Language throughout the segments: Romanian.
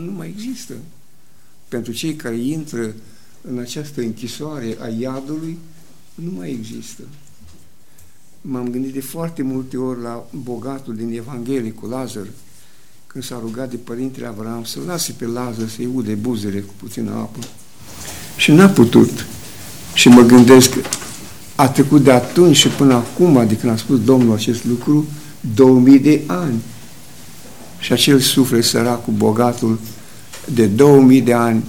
nu mai există. Pentru cei care intră în această închisoare a iadului, nu mai există. M-am gândit de foarte multe ori la bogatul din Evanghelie cu Lazar, când s-a rugat de Părintele Avram să lase pe Lazar să-i ude buzele cu puțină apă. Și n-a putut. Și mă gândesc că a trecut de atunci și până acum, adică când a spus Domnul acest lucru, 2000 de ani. Și acel suflet săracul, bogatul, de 2000 de ani,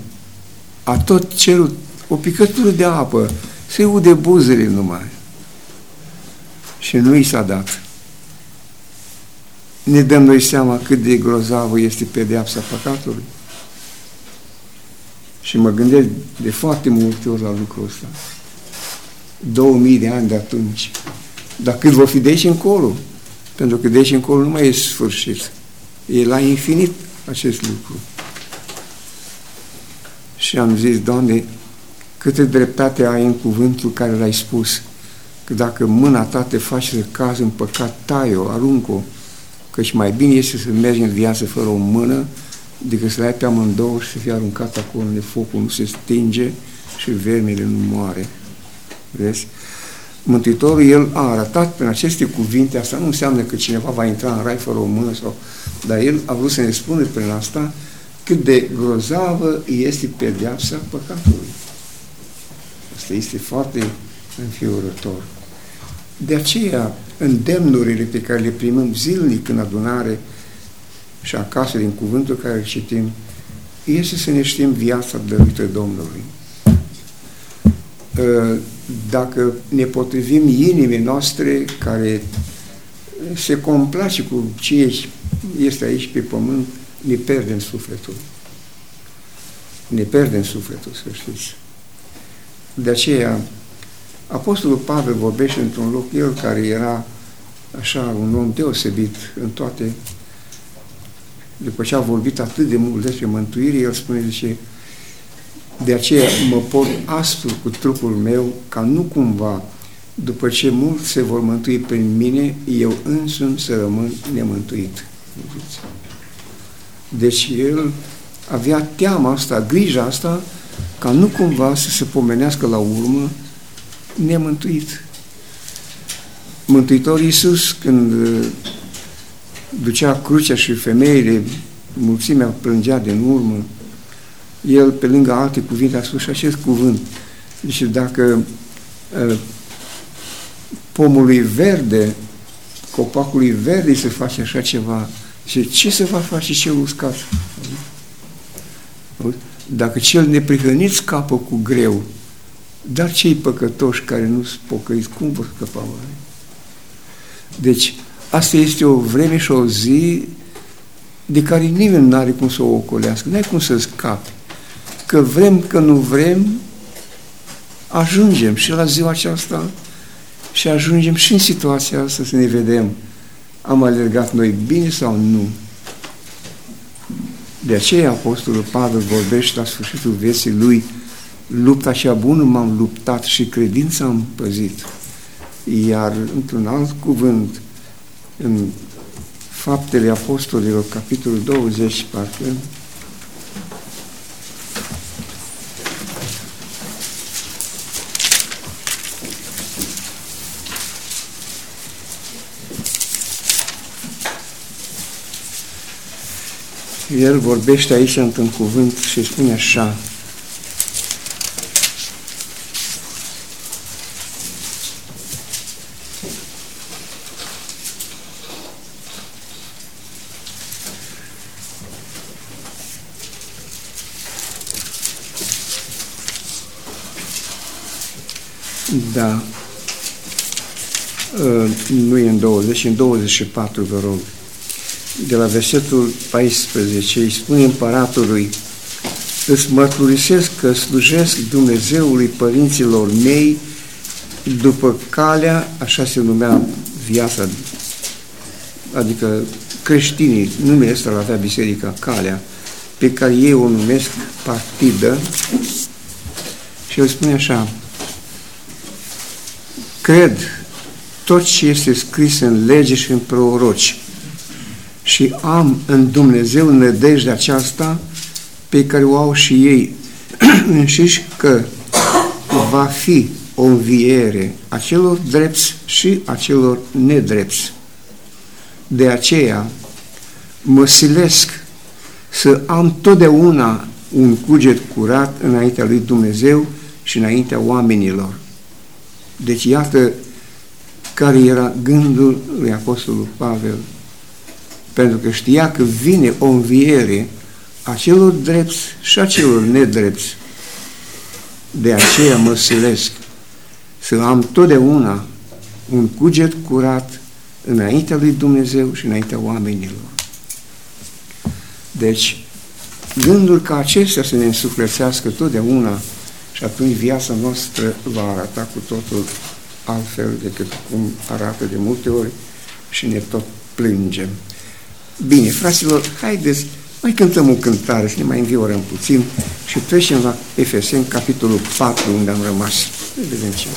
a tot cerut o picătură de apă, se ude buzele numai. Și nu i s-a dat. Ne dăm noi seama cât de grozavă este pedeapsa păcatului. Și mă gândesc de foarte multe ori la lucrul ăsta. 2000 de ani de atunci. Dar cât vor fi de aici încolo? Pentru că de aici încolo nu mai e sfârșit. E la infinit acest lucru. Și am zis, Doamne, câte dreptate ai în cuvântul care l-ai spus, că dacă mâna ta te faci caz în păcat, tai-o, arunc-o, căci mai bine este să mergi în viață fără o mână, decât să le ai pe amândouă și să fie aruncat acolo unde focul nu se stinge și vermele nu moare. Vezi? Mântuitorul, El a arătat prin aceste cuvinte, asta nu înseamnă că cineva va intra în rai fără o mână, sau, dar El a vrut să ne spună prin asta cât de grozavă este pedeapsa păcatului. Asta este foarte înfiorător. De aceea, îndemnurile pe care le primăm zilnic în adunare și acasă din cuvântul care îl citim, este să ne știm viața dăruită Domnului. Ă, dacă ne potrivim inimii noastre care se complace cu ce este aici pe pământ, ne pierdem sufletul. Ne pierdem sufletul, să știți. De aceea, Apostolul Pavel vorbește într-un loc, el care era așa un om deosebit în toate, după ce a vorbit atât de mult despre mântuire, el spune, zice, de aceea mă port aspru cu trupul meu, ca nu cumva, după ce mulți se vor mântui prin mine, eu însumi să rămân nemântuit. Deci el avea teama asta, grija asta, ca nu cumva să se pomenească la urmă nemântuit. Mântuitor Iisus, când uh, ducea crucea și femeile, mulțimea plângea din urmă, el, pe lângă alte cuvinte, a spus și acest cuvânt. Deci dacă uh, pomului verde, copacului verde se face așa ceva, și ce se va face cel uscat? Dacă cel neprihănit scapă cu greu, dar cei păcătoși care nu sunt pocăiți, cum vor scăpa oare? Deci, asta este o vreme și o zi de care nimeni nu are cum să o ocolească, nu ai cum să scapi. Că vrem, că nu vrem, ajungem și la ziua aceasta și ajungem și în situația asta să ne vedem am alergat noi bine sau nu? De aceea Apostolul Pavel vorbește la sfârșitul vieții lui lupta cea bună m-am luptat și credința am păzit. Iar într-un alt cuvânt, în Faptele Apostolilor, capitolul 20, parcă, el vorbește aici într-un cuvânt și spune așa, Da. Uh, nu e în 20, în 24, vă rog de la versetul 14, îi spune împăratului, îți mărturisesc că slujesc Dumnezeului părinților mei după calea, așa se numea viața, adică creștinii, numele ăsta la avea biserica, calea, pe care ei o numesc partidă, și el spune așa, cred tot ce este scris în lege și în proroci, și am în Dumnezeu nădejdea aceasta pe care o au și ei înșiși că va fi o înviere a celor drepți și a celor nedrepți. De aceea mă silesc să am totdeauna un cuget curat înaintea lui Dumnezeu și înaintea oamenilor. Deci iată care era gândul lui Apostolul Pavel, pentru că știa că vine o înviere a celor drepți și a celor nedrepți. De aceea mă silesc să am totdeauna un cuget curat înaintea lui Dumnezeu și înaintea oamenilor. Deci, gândul ca acestea să ne însuflețească totdeauna și atunci viața noastră va arata cu totul altfel decât cum arată de multe ori și ne tot plângem. Bine, fraților, haideți, mai cântăm o cântare și ne mai înviorăm puțin și trecem la Efeseni, capitolul 4, unde am rămas. Vedem ce.